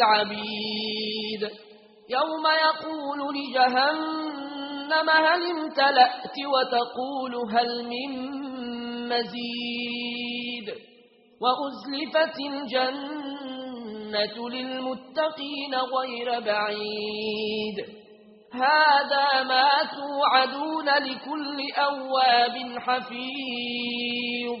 العبيد. يوم يقول لجهنم هل امتلأت وتقول هل من مزيد. وأزلفت الجنة للمتقين غير بعيد. هذا ما توعدون لكل أواب حفيظ.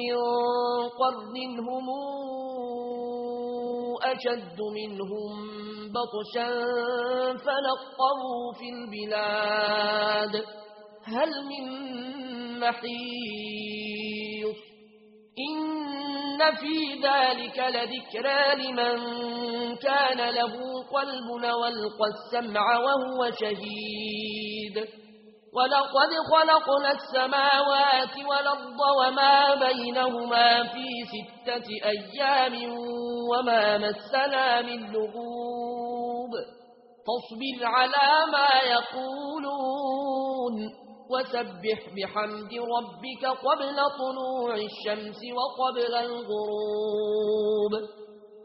من قرن هم أشد منهم بطشا فنقروا في البلاد. هل من محيط إن في ذلك لذكرى لمن كان له قلب والقى السمع وهو شهيد. ولقد خلقنا السماوات والأرض وما بينهما في ستة أيام وما مسنا من لغوب. فاصبر على ما يقولون وسبح بحمد ربك قبل طلوع الشمس وقبل الغروب.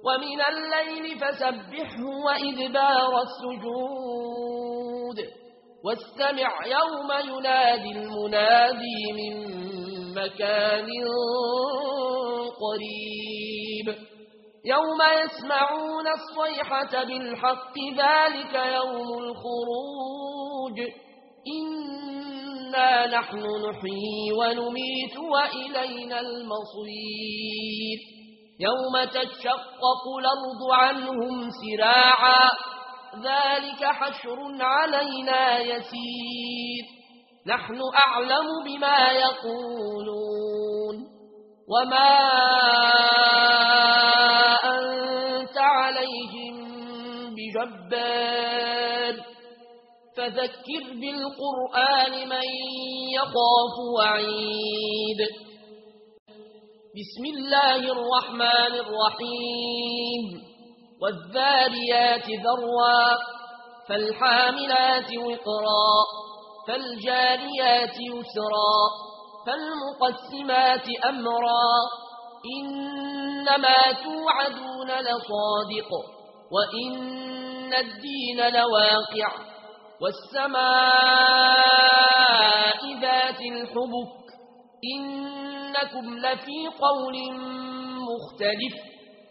ومن الليل فسبحه وَإِدْبَارَ السجود. واستمع يوم ينادي المنادي من مكان قريب. يوم يسمعون الصيحة بالحق ذلك يوم الخروج. إنا نحن نحيي ونميت وإلينا المصير. يوم تتشقق الأرض عنهم سراعا. ذلك حشر علينا يسير نحن أعلم بما يقولون وما أنت عليهم بجبار فذكر بالقرآن من يقاف وعيد بسم الله الرحمن الرحيم والذاريات ذروا فالحاملات وقرا فالجاريات يسرا فالمقسمات أمرا إنما توعدون لصادق وإن الدين لواقع والسماء ذات الحبك إنكم لفي قول مختلف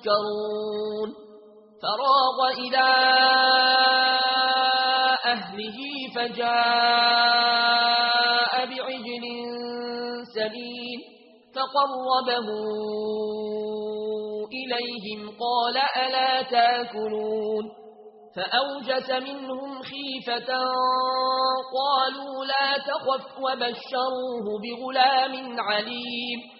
منكرون فراغ إلى أهله فجاء بعجل سبيل فقربه إليهم قال ألا تأكلون. فأوجس منهم خيفة قالوا لا تخف وبشروه بغلام عليم.